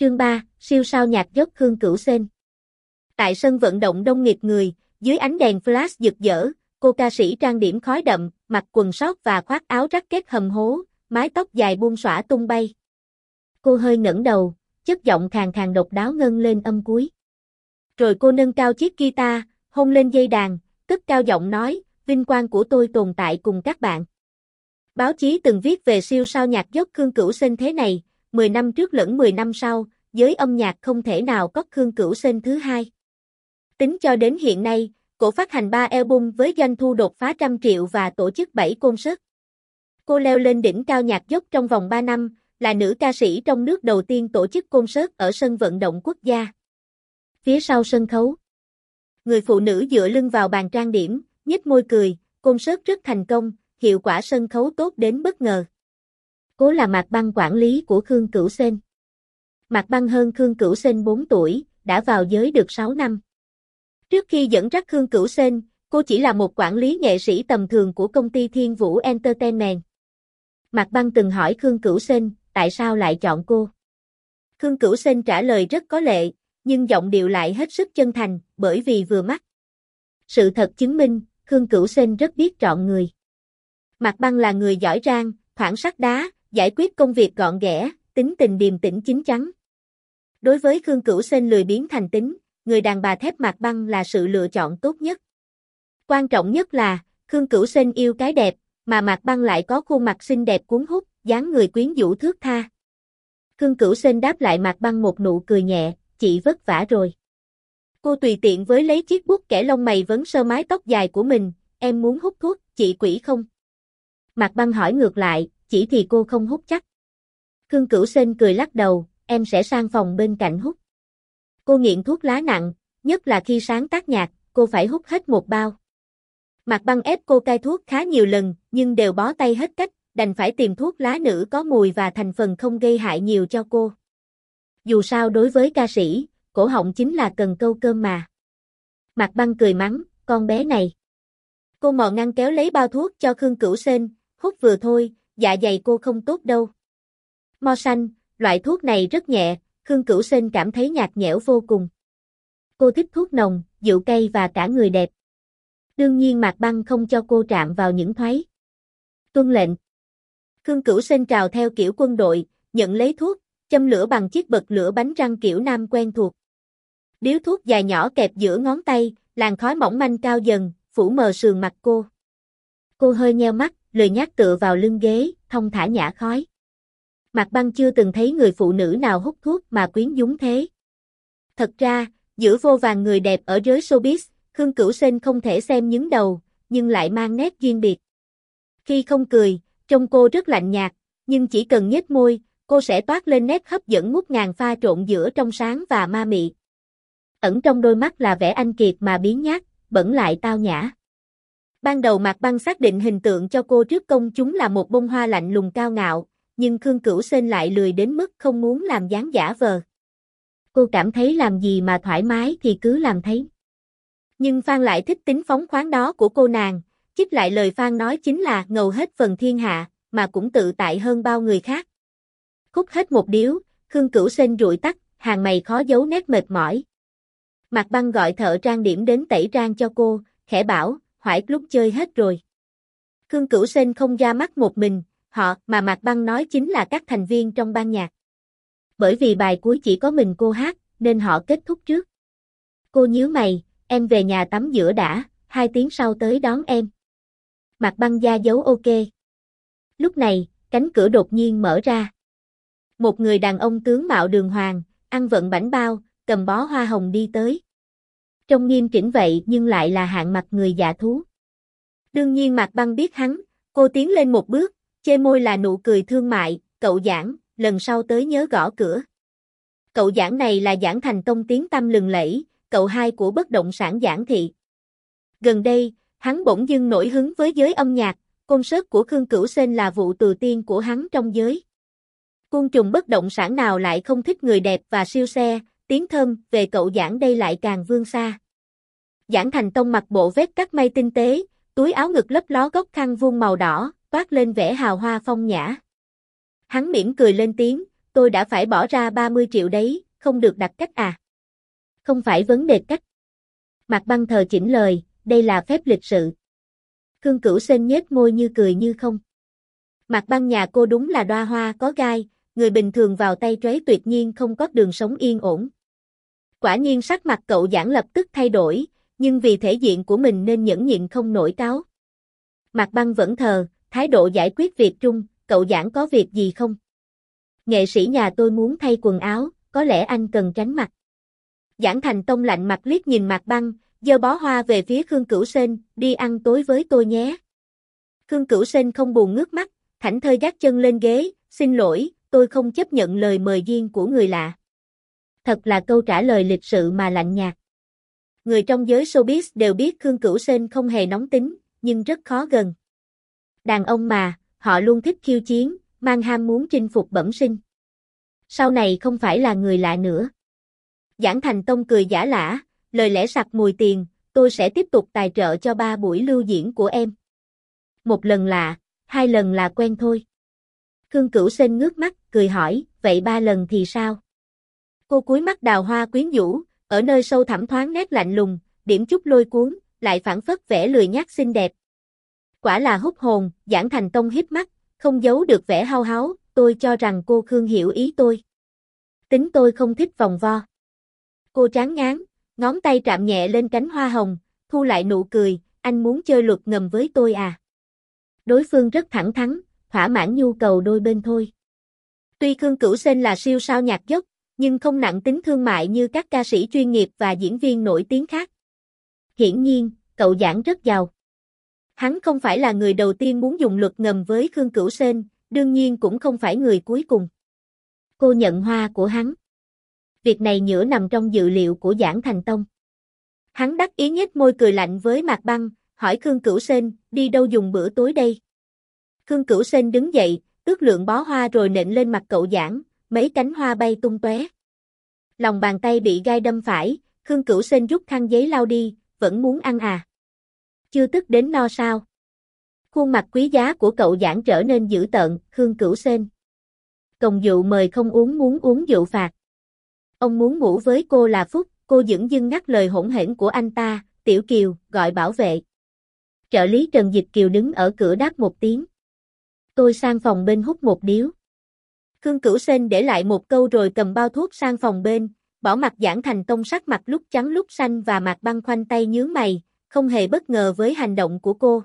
Chương 3, siêu sao nhạc dốc Khương Cửu Sên. Tại sân vận động đông nghịt người, dưới ánh đèn flash rực rỡ, cô ca sĩ trang điểm khói đậm, mặc quần sót và khoác áo rắc kết hầm hố, mái tóc dài buông xõa tung bay. Cô hơi ngẩng đầu, chất giọng khàn khàn độc đáo ngân lên âm cuối. Rồi cô nâng cao chiếc guitar, hôn lên dây đàn, cất cao giọng nói, vinh quang của tôi tồn tại cùng các bạn. Báo chí từng viết về siêu sao nhạc dốc Khương Cửu Sên thế này, 10 năm trước lẫn 10 năm sau, giới âm nhạc không thể nào có Khương Cửu Sên thứ hai. Tính cho đến hiện nay, cổ phát hành 3 album với doanh thu đột phá trăm triệu và tổ chức 7 concert. Cô leo lên đỉnh cao nhạc dốc trong vòng 3 năm, là nữ ca sĩ trong nước đầu tiên tổ chức concert ở sân vận động quốc gia. Phía sau sân khấu, người phụ nữ dựa lưng vào bàn trang điểm, nhếch môi cười, concert rất thành công, hiệu quả sân khấu tốt đến bất ngờ. Cố là Mạc Băng quản lý của Khương Cửu Sên. Mạc Băng hơn Khương Cửu Sên 4 tuổi, đã vào giới được 6 năm. Trước khi dẫn dắt Khương Cửu Sên, cô chỉ là một quản lý nghệ sĩ tầm thường của công ty Thiên Vũ Entertainment. Mạc Băng từng hỏi Khương Cửu Sên, tại sao lại chọn cô? Khương Cửu Sên trả lời rất có lệ, nhưng giọng điệu lại hết sức chân thành, bởi vì vừa mắt. Sự thật chứng minh, Khương Cửu Sên rất biết chọn người. Mạc Băng là người giỏi giang, thoảng sắt đá, giải quyết công việc gọn ghẽ, tính tình điềm tĩnh chính chắn. Đối với Khương Cửu Sên lười biến thành tính, người đàn bà thép Mạc Băng là sự lựa chọn tốt nhất. Quan trọng nhất là, Khương Cửu Sên yêu cái đẹp, mà Mạc Băng lại có khuôn mặt xinh đẹp cuốn hút, dáng người quyến rũ thước tha. Khương Cửu Sên đáp lại Mạc Băng một nụ cười nhẹ, chị vất vả rồi. Cô tùy tiện với lấy chiếc bút kẻ lông mày vấn sơ mái tóc dài của mình, em muốn hút thuốc, chị quỷ không? Mạc Băng hỏi ngược lại, chỉ thì cô không hút chắc. Khương Cửu Sên cười lắc đầu, em sẽ sang phòng bên cạnh hút. Cô nghiện thuốc lá nặng, nhất là khi sáng tác nhạc, cô phải hút hết một bao. Mạc Băng ép cô cai thuốc khá nhiều lần, nhưng đều bó tay hết cách, đành phải tìm thuốc lá nữ có mùi và thành phần không gây hại nhiều cho cô. Dù sao đối với ca sĩ, cổ họng chính là cần câu cơm mà. Mạc Băng cười mắng, con bé này. Cô mò ngăn kéo lấy bao thuốc cho Khương Cửu Sên, hút vừa thôi, dạ dày cô không tốt đâu. Mo xanh, loại thuốc này rất nhẹ, Khương Cửu Sinh cảm thấy nhạt nhẽo vô cùng. Cô thích thuốc nồng, dịu cay và cả người đẹp. Đương nhiên Mạc Băng không cho cô chạm vào những thoái. Tuân lệnh. Khương Cửu Sinh trào theo kiểu quân đội, nhận lấy thuốc, châm lửa bằng chiếc bật lửa bánh răng kiểu nam quen thuộc. Điếu thuốc dài nhỏ kẹp giữa ngón tay, làn khói mỏng manh cao dần, phủ mờ sườn mặt cô. Cô hơi nheo mắt, lười nhác tựa vào lưng ghế, thông thả nhả khói. Mạc Băng chưa từng thấy người phụ nữ nào hút thuốc mà quyến dúng thế. Thật ra, giữa vô vàng người đẹp ở giới showbiz, Khương Cửu Sên không thể xem nhứng đầu, nhưng lại mang nét riêng biệt. Khi không cười, trông cô rất lạnh nhạt, nhưng chỉ cần nhếch môi, cô sẽ toát lên nét hấp dẫn ngút ngàn pha trộn giữa trong sáng và ma mị. Ẩn trong đôi mắt là vẻ anh kiệt mà biến nhát, bẩn lại tao nhã. Ban đầu Mạc Băng xác định hình tượng cho cô trước công chúng là một bông hoa lạnh lùng cao ngạo, nhưng Khương Cửu Sên lại lười đến mức không muốn làm dáng giả vờ. Cô cảm thấy làm gì mà thoải mái thì cứ làm thấy. Nhưng Phan lại thích tính phóng khoáng đó của cô nàng, chích lại lời Phan nói chính là ngầu hết phần thiên hạ, mà cũng tự tại hơn bao người khác. Khúc hết một điếu, Khương Cửu Sên rụi tắt, hàng mày khó giấu nét mệt mỏi. Mạc Băng gọi thợ trang điểm đến tẩy trang cho cô, khẽ bảo, hoải lúc chơi hết rồi. Khương Cửu Sên không ra mắt một mình, họ mà Mạc Băng nói chính là các thành viên trong ban nhạc. Bởi vì bài cuối chỉ có mình cô hát, nên họ kết thúc trước. Cô nhíu mày, em về nhà tắm giữa đã, hai tiếng sau tới đón em. Mạc Băng ra dấu ok. Lúc này, cánh cửa đột nhiên mở ra. Một người đàn ông tướng mạo đường hoàng, ăn vận bảnh bao, cầm bó hoa hồng đi tới. Trông nghiêm chỉnh vậy nhưng lại là hạng mặt người dạ thú. Đương nhiên Mạc Băng biết hắn, cô tiến lên một bước, chê môi là nụ cười thương mại, cậu giảng, lần sau tới nhớ gõ cửa. Cậu giảng này là giảng thành công tiếng tâm lừng lẫy, cậu hai của bất động sản giảng thị. Gần đây, hắn bỗng dưng nổi hứng với giới âm nhạc, concert của Khương Cửu Sên là vụ từ tiên của hắn trong giới. Cung trùng bất động sản nào lại không thích người đẹp và siêu xe, tiếng thơm về cậu giảng đây lại càng vương xa. Giảng thành tông mặc bộ vest cắt may tinh tế, túi áo ngực lấp ló góc khăn vuông màu đỏ, toát lên vẻ hào hoa phong nhã. Hắn mỉm cười lên tiếng, tôi đã phải bỏ ra 30 triệu đấy, không được đặt cách à? Không phải vấn đề cách. Mạc băng thờ chỉnh lời, đây là phép lịch sự. Khương Cửu Sên nhếch môi như cười như không. Mạc băng nhà cô đúng là đoa hoa có gai, người bình thường vào tay trái tuyệt nhiên không có đường sống yên ổn. Quả nhiên sắc mặt cậu giảng lập tức thay đổi, nhưng vì thể diện của mình nên nhẫn nhịn không nổi cáo. Mạc băng vẫn thờ, thái độ giải quyết việc chung, cậu giảng có việc gì không? Nghệ sĩ nhà tôi muốn thay quần áo, có lẽ anh cần tránh mặt. Giảng thành tông lạnh mặt liếc nhìn Mạc băng, dơ bó hoa về phía Khương Cửu Sên, đi ăn tối với tôi nhé. Khương Cửu Sên không buồn ngước mắt, thảnh thơi gác chân lên ghế, xin lỗi, tôi không chấp nhận lời mời duyên của người lạ. Thật là câu trả lời lịch sự mà lạnh nhạt. Người trong giới showbiz đều biết Khương Cửu Sên không hề nóng tính, nhưng rất khó gần. Đàn ông mà, họ luôn thích khiêu chiến, mang ham muốn chinh phục bẩm sinh. Sau này không phải là người lạ nữa. Giảng Thành Tông cười giả lả, lời lẽ sặc mùi tiền, tôi sẽ tiếp tục tài trợ cho ba buổi lưu diễn của em. Một lần lạ, hai lần là quen thôi. Khương Cửu Sên ngước mắt, cười hỏi, vậy ba lần thì sao? Cô cúi mắt đào hoa quyến rũ, ở nơi sâu thẳm thoáng nét lạnh lùng, điểm chút lôi cuốn, lại phản phất vẻ lười nhác xinh đẹp. Quả là hút hồn, giảng thành tông hít mắt, không giấu được vẻ hao háo, tôi cho rằng cô Khương hiểu ý tôi. Tính tôi không thích vòng vo. Cô tráng ngán, ngón tay chạm nhẹ lên cánh hoa hồng, thu lại nụ cười, anh muốn chơi luật ngầm với tôi à? Đối phương rất thẳng thắn, thỏa mãn nhu cầu đôi bên thôi. Tuy Khương Cửu Sên là siêu sao nhạc dốc, nhưng không nặng tính thương mại như các ca sĩ chuyên nghiệp và diễn viên nổi tiếng khác. Hiển nhiên, cậu giảng rất giàu. Hắn không phải là người đầu tiên muốn dùng luật ngầm với Khương Cửu Sên, đương nhiên cũng không phải người cuối cùng. Cô nhận hoa của hắn. Việc này nhỡ nằm trong dự liệu của giảng thành tông. Hắn đắc ý nhếch môi cười lạnh với Mạc Băng, hỏi Khương Cửu Sên, đi đâu dùng bữa tối đây? Khương Cửu Sên đứng dậy, ước lượng bó hoa rồi nện lên mặt cậu giảng, mấy cánh hoa bay tung tóe. Lòng bàn tay bị gai đâm phải, Khương Cửu Sên rút khăn giấy lau đi, vẫn muốn ăn à? Chưa tức đến no sao? Khuôn mặt quý giá của cậu giảng trở nên dữ tợn, Khương Cửu Sên. Công dụ mời không uống muốn uống dụ phạt. Ông muốn ngủ với cô là phúc, cô dững dưng ngắt lời hỗn hển của anh ta, Tiểu Kiều, gọi bảo vệ. Trợ lý Trần Dịch Kiều đứng ở cửa đáp một tiếng. Tôi sang phòng bên hút một điếu. Khương Cửu Sên để lại một câu rồi cầm bao thuốc sang phòng bên, bỏ mặt giảng thành tông sắc mặt lúc trắng lúc xanh và mặt băng khoanh tay nhướng mày, không hề bất ngờ với hành động của cô.